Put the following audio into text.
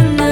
senden